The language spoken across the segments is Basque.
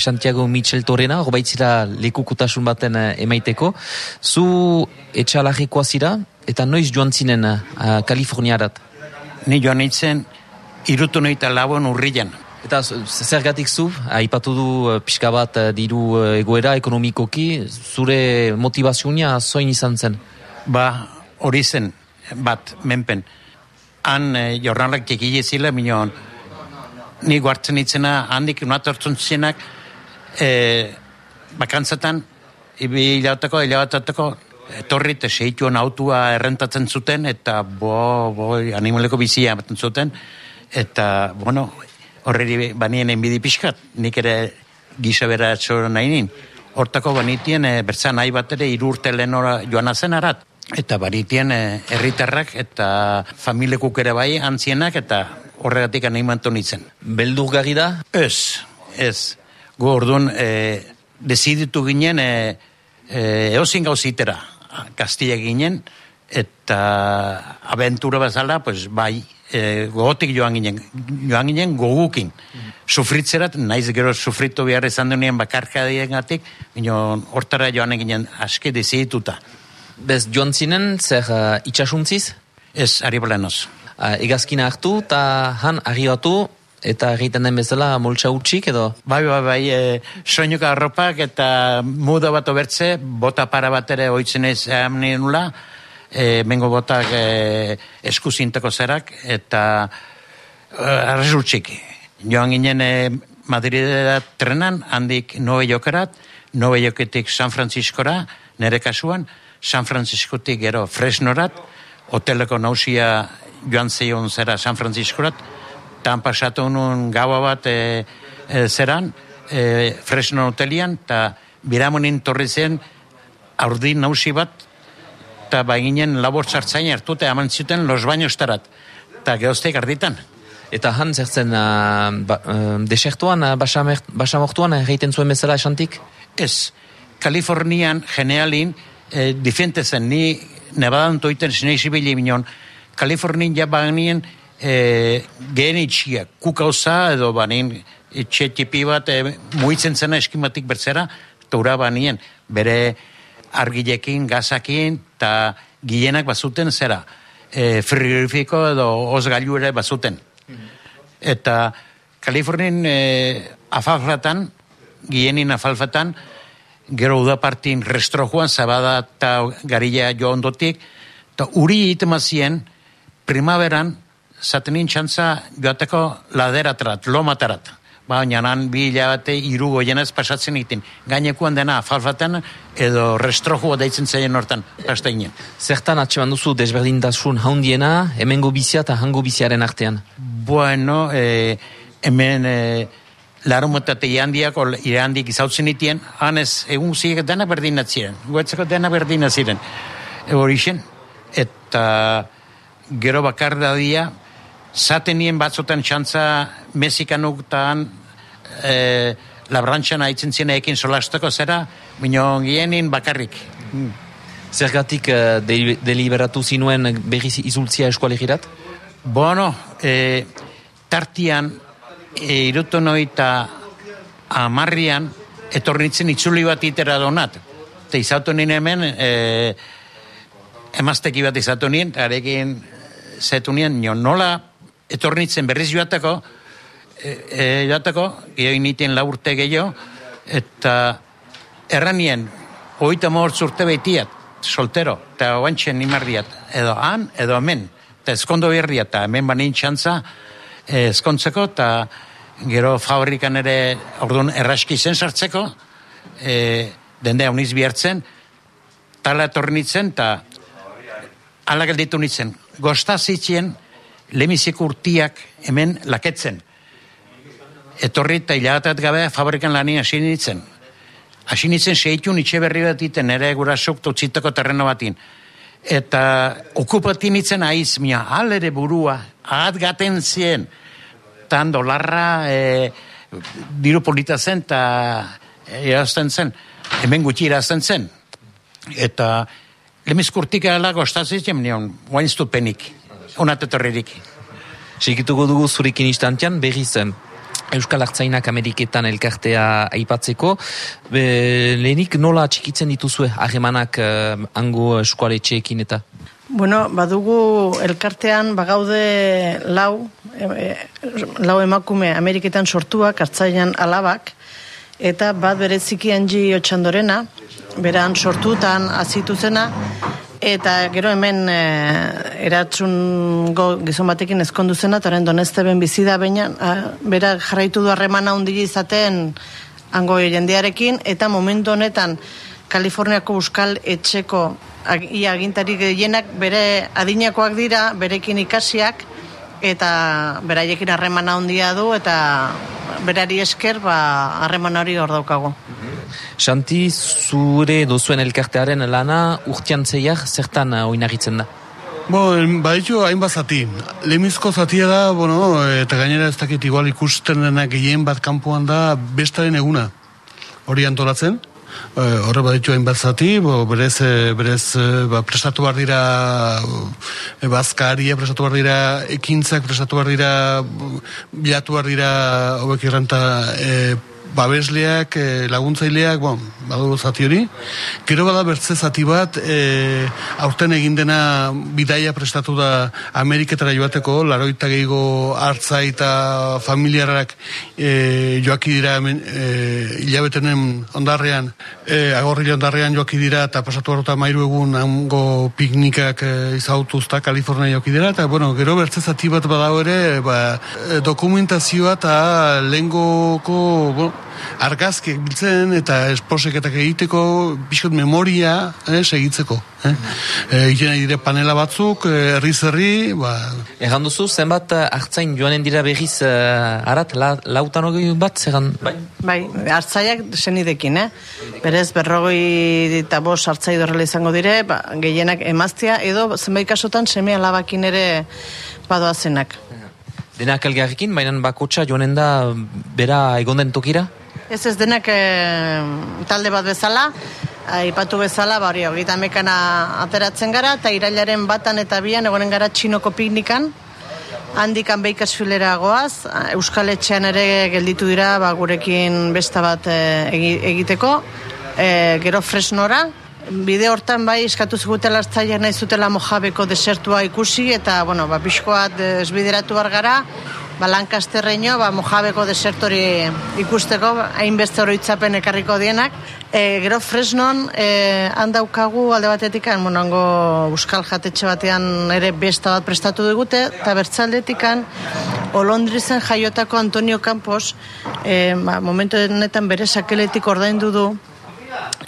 Santiago Michel Torena, horbaitzira lekukutasun baten uh, emaiteko. Zu etxalarrikoa zira, eta noiz joan zinen uh, Kaliforniarat? Ni joan nintzen, irutu noita lauan urrilan. Eta zergatik zu, aipatu du uh, pixka bat diru egoera ekonomikoki, zure motivazioa zoin izan zen? Ba, hori zen, bat, menpen. Han e, jornalak tekile zila, minon, ni guartzen itzena, handik unatortzen zenak, e, bakantzatan, ibi hilautako, hilautatako, etorri eta seituan autua errentatzen zuten, eta bo, bo, animaleko bizia ematen zuten, eta, bueno, horreri banien enbidi pixkat, nik ere gisa bera nahi nin. Hortako banitien, e, bertza nahi bat ere, irurte lehenora joan azen arat. Eta banitien e, herritarrak eta familiekuk ere bai antzienak eta horregatik animantu nintzen. Beldur gari da? Ez, ez. Gu orduan, e, desiditu ginen e, e, eozin gauzitera, Kastilla ginen, eta abentura bazala, pues, bai, e, gogotik joan ginen, joan ginen gogukin. Sufritzerat, naiz gero sufritu behar izan duen bakarka diengatik, hortara joan ginen aske dezituta. Bez joan zinen, zer uh, itxasuntziz? Ez, ari balenoz. Uh, egazkina hartu, eta han arribatu, eta egiten den bezala moltsa utxik edo? Bai, bai, bai, e, soinuka arropak eta muda bat obertze, bota para bat ere oitzen ez nula, e, mengo botak e, eskuzintako zerak, eta e, arrez. Joan ginen e, Madridera trenan, handik nobe jokerat, nobe joketik San Franciscora, nere kasuan, San Franciscotik gero Fresnorat, hoteleko nausia joan zeion zera San Franciscorat, tan pasatu nun gaua bat e, e, zeran, e, Fresno hotelian, eta biramonin torri zen aurdin nausi bat, eta baginen labor txartzain hartu, eta eman zuten los baino estarat, eta gehozteik arditan. Eta han zertzen uh, ba, uh, desertuan, uh, basamortuan, egiten zuen bezala esantik? Ez, Kalifornian, genealin, e, difente ni nebadan toiten zinei zibili minon, Kalifornian ja baganien e, gehen itxiak, kukauza edo banin etxe tipi bat e, muitzen zena eskimatik bertzera, eta banien, bere argilekin, gazakin, eta gienak bazuten zera, e, frigorifiko edo osgailu ere bazuten. Eta Kalifornian e, afalfatan, gienin afalfatan, gero udapartin restro joan, zabada eta garilla jo ondotik, eta uri itemazien, primaveran, zatenin txantza joateko laderatarat, lomatarat. Baina nan bi hilabate iru goienez pasatzen egiten. Gainekuan dena falfaten edo restrojua deitzen zeien hortan pastainen. Zertan atxeman duzu desberdintasun haundiena, hemengo bizia eta hango biziaren artean? Bueno, eh, hemen... Eh, larumotate iandiak, ol, iandik izautzen itien, hanez, egun ziek dena berdina ziren, guetzeko dena berdina ziren. Horixen, eta gero bakar da dia, zatenien batzotan txantza mexikanuk taan e, labrantxan haitzen ziren ekin solastako zera, minio gienin bakarrik. Hmm. Zergatik uh, deliberatu zinuen berriz izultzia eskualegirat? Bueno, e, tartian e, irutu noita amarrian etornitzen itzuli bat itera donat. Eta izatu nien hemen, e, emazteki bat izatu nien, arekin zetu nien, nola etornitzen berriz joateko, e, e, joateko, gehiago nitien laurte gehiago, eta erranien, oita mohortz urte behitiat, soltero, eta oantxen nimardiat, edo han, edo hemen, eta ezkondo berriat, eta hemen banin txantza, ezkontzeko, eta gero fabrikan ere orduan erraski zen sartzeko, e, dende hauniz bihartzen, tala etornitzen, eta ala gelditu nitzen. Gostazitzien, lemizik urtiak hemen laketzen. Etorri eta hilagatat gabe fabrikan lani hasi nintzen. Hasi nintzen seitun itxe berri bat iten, nire gurasuk tutzitako terreno batin. Eta okupatin nintzen aiz, mia, alere burua, ahat gaten zien, tan dolarra e, diru polita zen eta erazten zen, hemen gutxi erazten zen. Eta lemizkurtik ala gostatzen zen, nion, guainztu penik, onatetorririk. Sikituko dugu zurikin instantian, berri zen. Euskal Artzainak Ameriketan elkartea aipatzeko. Be, lehenik nola txikitzen dituzue harremanak uh, ango eskualetxeekin eta? Bueno, badugu elkartean bagaude lau, e, lau emakume Ameriketan sortuak, hartzaian alabak, eta bat bereziki hangi otxandorena, beran sortutan azitu zena, eta gero hemen e, eratzun go, gizon batekin ezkondu zena, eta horren donezte ben bizida baina, bera jarraitu du harremana hundi izaten hango jendearekin, eta momentu honetan Kaliforniako Euskal Etxeko ia agintari gehienak bere adinakoak dira, berekin ikasiak, eta beraiekin harremana handia du, eta berari esker, ba, harreman hori hor daukago. Santi, zure dozuen elkartearen lana urtean zeiak zertan uh, oinagitzen da? Bo, baditu hainbat zati. Lemizko zatia da, bueno, eta gainera ez dakit igual ikusten dena gehien bat kanpoan da bestaren eguna. Hori antolatzen, Eh, horre baditu hain batzati, bo, berez, eh, berez eh, ba, prestatu behar dira e, bazkaria, prestatu behar dira ekintzak, prestatu behar dira bilatu behar dira hobek irranta e, babesleak, e, laguntzaileak, bon, badu zati hori. Gero bada bertze zati bat, e, aurten egin dena bidaia prestatu da Ameriketara joateko, laroita gehiago hartza eta familiarak e, joaki dira e, hilabetenen ondarrean, e, agorri ondarrean joaki dira eta pasatu arrota mairu egun hango piknikak e, izautuzta Kalifornia joaki dira, eta bueno, gero bertze zati bat badao ere, ba, dokumentazioa eta lengoko, bueno, argazkiek biltzen eta esposeketak egiteko bizkot memoria eh, segitzeko. Eh? E, dire panela batzuk, eh, herri zerri, ba... Egan duzu, zenbat eh, hartzain joanen dira behiz uh, arat, la, lautan hori bat, zegan? Bai, bai hartzaiak zenidekin, eh? Berez, berrogoi eta bos hartzai dorrela izango dire, ba, gehienak emaztia, edo zenbait kasotan semea labakin ere badoazenak. Denak elgarrikin, baina bakotxa joanen da bera egonden tokira? Ez ez denak e, talde bat bezala, aipatu bezala, ba hori, hogeita mekana ateratzen gara, eta irailaren batan eta bian, egonen gara txinoko piknikan, handikan beikaz filera goaz, Euskal Etxean ere gelditu dira, ba, gurekin besta bat e, egiteko, e, gero fresnora, bide hortan bai eskatu zigutela hartzaileak nahi zutela mojabeko desertua ikusi eta bueno, ba, pixkoat esbideratu bar gara ba, Lancasterreño, ba, Mojabeko desertori ikusteko, hainbeste oroitzapen ekarriko dienak. E, gero Fresnon, e, handaukagu alde batetik, monango Euskal Jatetxe batean ere besta bat prestatu digute, eta bertzaldetikan, Olondrizen jaiotako Antonio Campos, e, ba, momentu denetan bere sakeletik ordaindu du,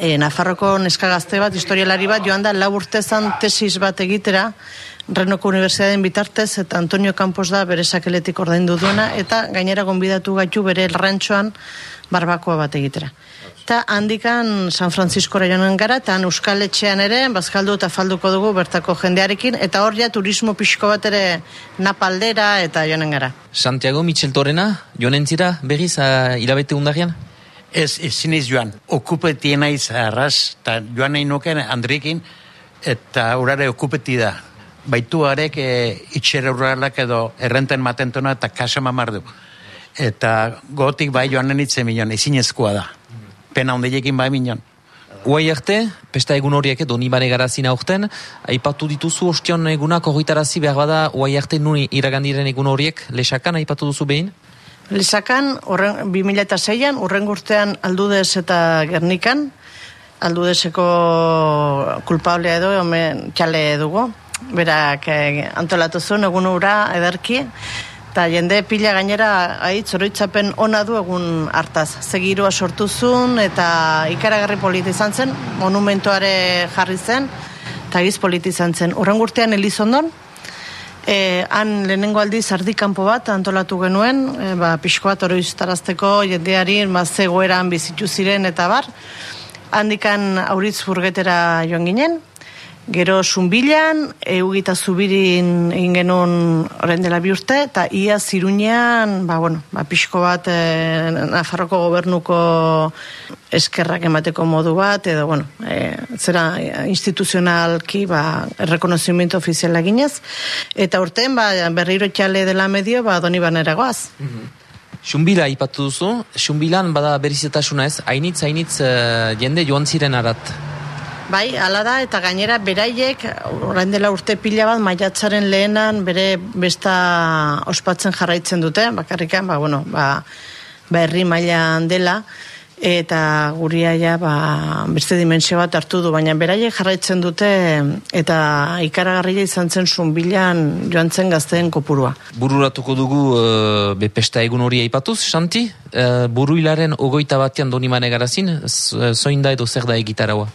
e, Nafarroko neskagazte bat, historialari bat, joan da, lau urtezan tesis bat egitera, Renoko Unibertsitateen bitartez eta Antonio Campos da bere sakeletik ordaindu duena eta gainera gonbidatu gaitu bere rantxoan barbakoa bat egitera. Eta handikan San Francisco joanen gara eta Euskal Etxean ere bazkaldu eta falduko dugu bertako jendearekin eta hor ja turismo pixko bat ere napaldera eta joanen gara. Santiago Michel Torrena, joanen zira berriz hilabete undarian? Ez, ezin ez joan, okupetien aiz arras, eta joan nahi nuken Andrikin, eta urare okupeti da baitu arek e, itxera urralak edo errenten matentona eta kasa mamar du. Eta gotik bai joan nenitzen minon, ezin ezkoa da. Pena ondeiekin bai minon. Uai arte, pesta egun horiek edo nibare garazin aurten, aipatu dituzu ostion egunak horritarazi behar bada uai arte nuni iragandiren egun horiek, lesakan aipatu duzu behin? Lesakan, 2006an, urren gurtean aldudez eta gernikan, aldudezeko kulpablea edo, omen, txale dugu berak eh, antolatu zuen egun ura ederki, eta jende pila gainera aitz oroitzapen ona du egun hartaz. Zegirua sortu zuen eta ikaragarri politi izan zen, monumentuare jarri zen, eta giz politi izan zen. Urren gurtean Elizondon, E, han lehenengo aldi zardikampo bat antolatu genuen, e, ba, pixko bat oroiztarazteko jendeari mazegoeran bizitu ziren eta bar. Handikan auritz burgetera joan ginen, Gero zumbilan, eugita zubirin egin genuen orain dela bi urte, eta ia zirunean, ba, bueno, ba, pixko bat e, Nafarroko gobernuko eskerrak emateko modu bat, edo, bueno, e, zera instituzionalki, ba, rekonozimiento ofiziala ginez, eta urtean, ba, berriro txale dela medio, ba, doni banera goaz. Mhm. Xumbila ipatu duzu, Xumbilan bada berizetasuna ez, hainitz, hainitz uh, jende joan ziren arat. Bai, hala da, eta gainera beraiek, orain dela urte pila bat, maiatzaren lehenan bere besta ospatzen jarraitzen dute, bakarrikan, ba, bueno, ba, ba herri mailan dela, eta guria ja ba, beste dimensio bat hartu du, baina beraie jarraitzen dute eta ikaragarria izan zen zunbilan joan zen gazteen kopurua. Bururatuko dugu uh, bepesta egun hori aipatuz, Santi? Uh, buru hilaren ogoita batean doni garazin, zoin da edo zer da egitaraua?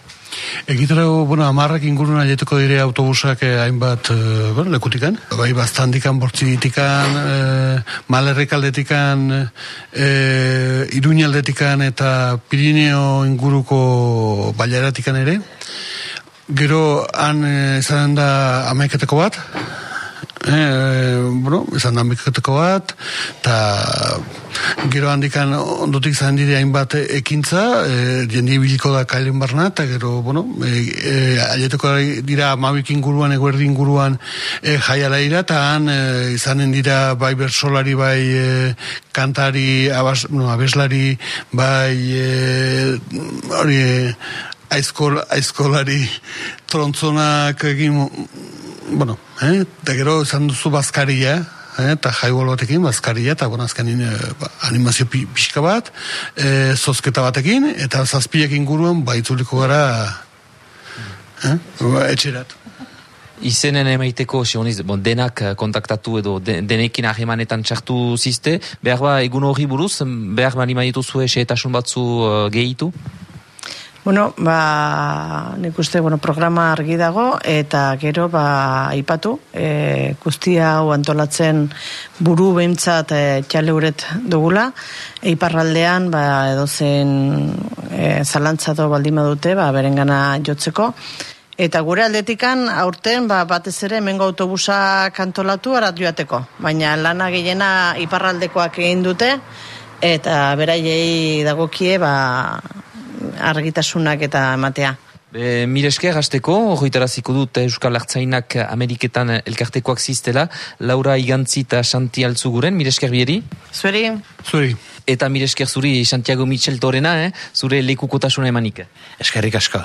Egitarago, bueno, amarrak inguruna jetuko dire autobusak eh, hainbat eh, bueno, lekutikan. Bai, bastandikan, bortzitikan, eh, malerrik aldetikan, eh, iruñaldetikan eta Pirineo inguruko baiaratikan ere. Gero, han eh, izan da amaiketeko bat, e, bueno, esan damiketeko bat, eta gero handikan ondotik zain dire hainbat ekintza, e, jendi biliko da kailen barna, eta gero, bueno, e, e, dira amabik inguruan, eguerdi inguruan e, jaiala ira, eta han e, izanen dira bai bersolari, bai e, kantari, abas, no, abeslari, bai e, hori, aizkol, aizkolari trontzonak egin bueno, eh, eta gero esan duzu bazkaria, eh, eta jaibol batekin bazkaria, eta bueno, azkenin eh, ba, animazio pixka bat, eh, zozketa batekin, eta zazpiak inguruan baitzuliko gara eh, ba, etxerat. Izenen emaiteko, sioniz, bon, denak kontaktatu edo de, denekin ahemanetan txartu ziste, behar ba, egun hori buruz, behar ba, animaitu zuen batzu uh, gehitu? Bueno, ba, nik uste, bueno, programa argi dago, eta gero, ba, ipatu, e, guztia hau antolatzen buru behintzat e, txaleuret dugula, eiparraldean, ba, edo zen e, zalantzado baldima dute, ba, berengana jotzeko, Eta gure aldetikan aurten ba, batez ere hemengo autobusa kantolatu arat joateko. Baina lana gehiena iparraldekoak egin dute eta beraiei dagokie ba, argitasunak eta ematea. E, Mireske, gazteko, horretaraziko dut Euskal Artzainak Ameriketan elkartekoak ziztela, Laura Igantzi eta Santi Altzuguren, Miresker bieri? Zueri. Zueri. Eta Miresker zuri Santiago Michel Torena, eh? zure lekukotasuna emanik. Eskerrik asko.